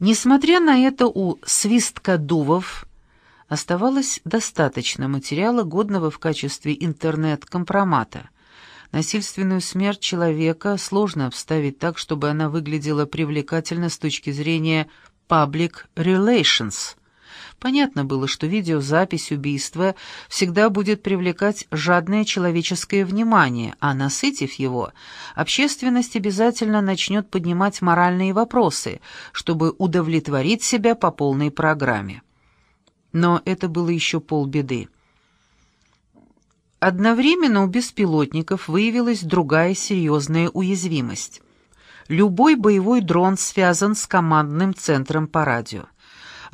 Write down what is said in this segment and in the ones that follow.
Несмотря на это, у свисткодувов оставалось достаточно материала, годного в качестве интернет-компромата. Насильственную смерть человека сложно обставить так, чтобы она выглядела привлекательно с точки зрения public relations – Понятно было, что видеозапись убийства всегда будет привлекать жадное человеческое внимание, а насытив его, общественность обязательно начнет поднимать моральные вопросы, чтобы удовлетворить себя по полной программе. Но это было еще полбеды. Одновременно у беспилотников выявилась другая серьезная уязвимость. Любой боевой дрон связан с командным центром по радио.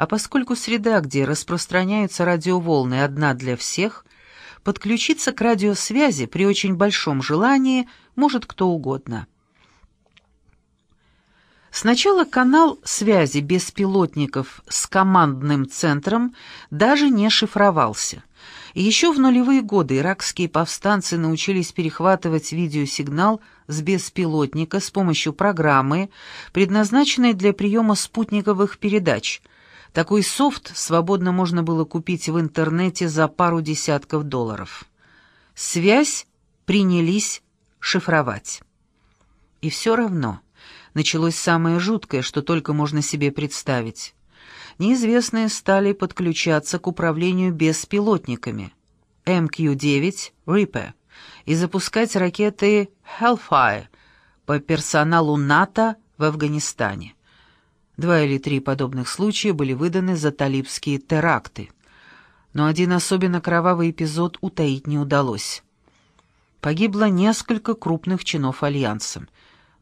А поскольку среда, где распространяются радиоволны, одна для всех, подключиться к радиосвязи при очень большом желании может кто угодно. Сначала канал связи беспилотников с командным центром даже не шифровался. Еще в нулевые годы иракские повстанцы научились перехватывать видеосигнал с беспилотника с помощью программы, предназначенной для приема спутниковых передач, такой софт свободно можно было купить в интернете за пару десятков долларов. Связь принялись шифровать. И все равно началось самое жуткое, что только можно себе представить. Неизвестные стали подключаться к управлению беспилотниками MQ-9 Reaper и запускать ракеты Hellfire по персоналу НАТО в Афганистане. Два или три подобных случая были выданы за талибские теракты. Но один особенно кровавый эпизод утаить не удалось. Погибло несколько крупных чинов Альянса.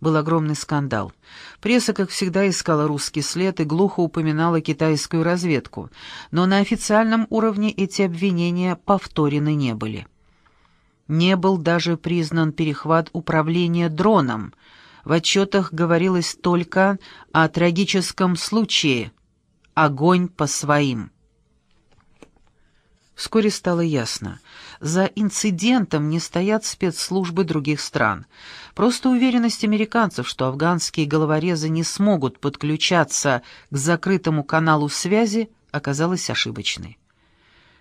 Был огромный скандал. Пресса, как всегда, искала русский след и глухо упоминала китайскую разведку, но на официальном уровне эти обвинения повторены не были. Не был даже признан перехват управления дроном — в отчетах говорилось только о трагическом случае «Огонь по своим». Вскоре стало ясно. За инцидентом не стоят спецслужбы других стран. Просто уверенность американцев, что афганские головорезы не смогут подключаться к закрытому каналу связи, оказалась ошибочной.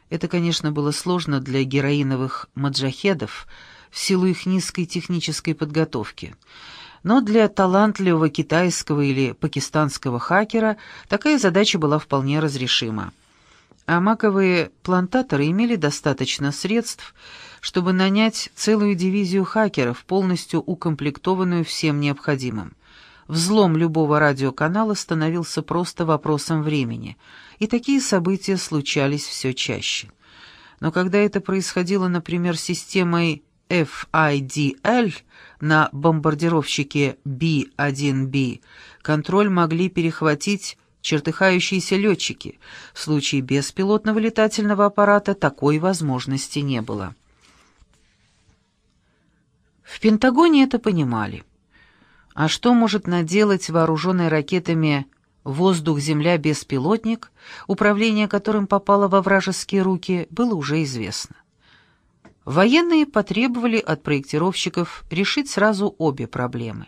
Это, конечно, было сложно для героиновых маджахедов в силу их низкой технической подготовки но для талантливого китайского или пакистанского хакера такая задача была вполне разрешима. А маковые плантаторы имели достаточно средств, чтобы нанять целую дивизию хакеров, полностью укомплектованную всем необходимым. Взлом любого радиоканала становился просто вопросом времени, и такие события случались все чаще. Но когда это происходило, например, системой FIDL на бомбардировщике B-1B контроль могли перехватить чертыхающиеся летчики. В случае беспилотного летательного аппарата такой возможности не было. В Пентагоне это понимали. А что может наделать вооруженный ракетами воздух-земля беспилотник, управление которым попало во вражеские руки, было уже известно. Военные потребовали от проектировщиков решить сразу обе проблемы.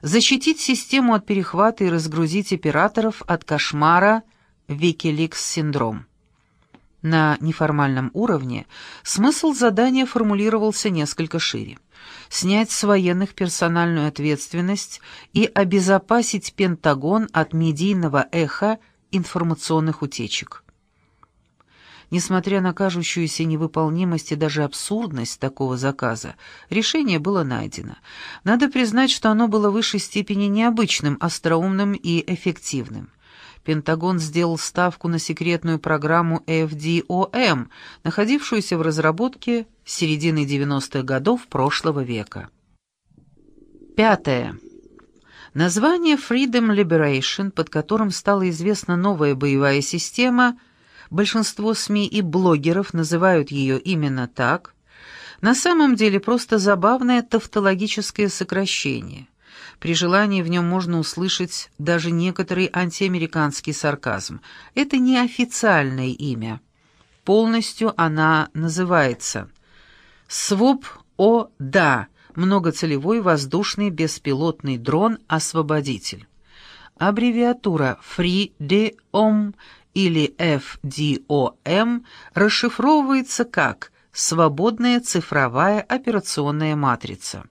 Защитить систему от перехвата и разгрузить операторов от кошмара Wikileaks-синдром. На неформальном уровне смысл задания формулировался несколько шире. Снять с военных персональную ответственность и обезопасить Пентагон от медийного эха информационных утечек. Несмотря на кажущуюся невыполнимость и даже абсурдность такого заказа, решение было найдено. Надо признать, что оно было в высшей степени необычным, остроумным и эффективным. Пентагон сделал ставку на секретную программу FDOM, находившуюся в разработке с середины 90-х годов прошлого века. Пятое. Название Freedom Liberation, под которым стала известна новая боевая система – большинство СМИ и блогеров называют ее именно так, на самом деле просто забавное тавтологическое сокращение. При желании в нем можно услышать даже некоторый антиамериканский сарказм. Это не официальное имя. Полностью она называется СВОП-О-Да, многоцелевой воздушный беспилотный дрон «Освободитель». Аббревиатура FreeDOM или FDOM расшифровывается как «свободная цифровая операционная матрица».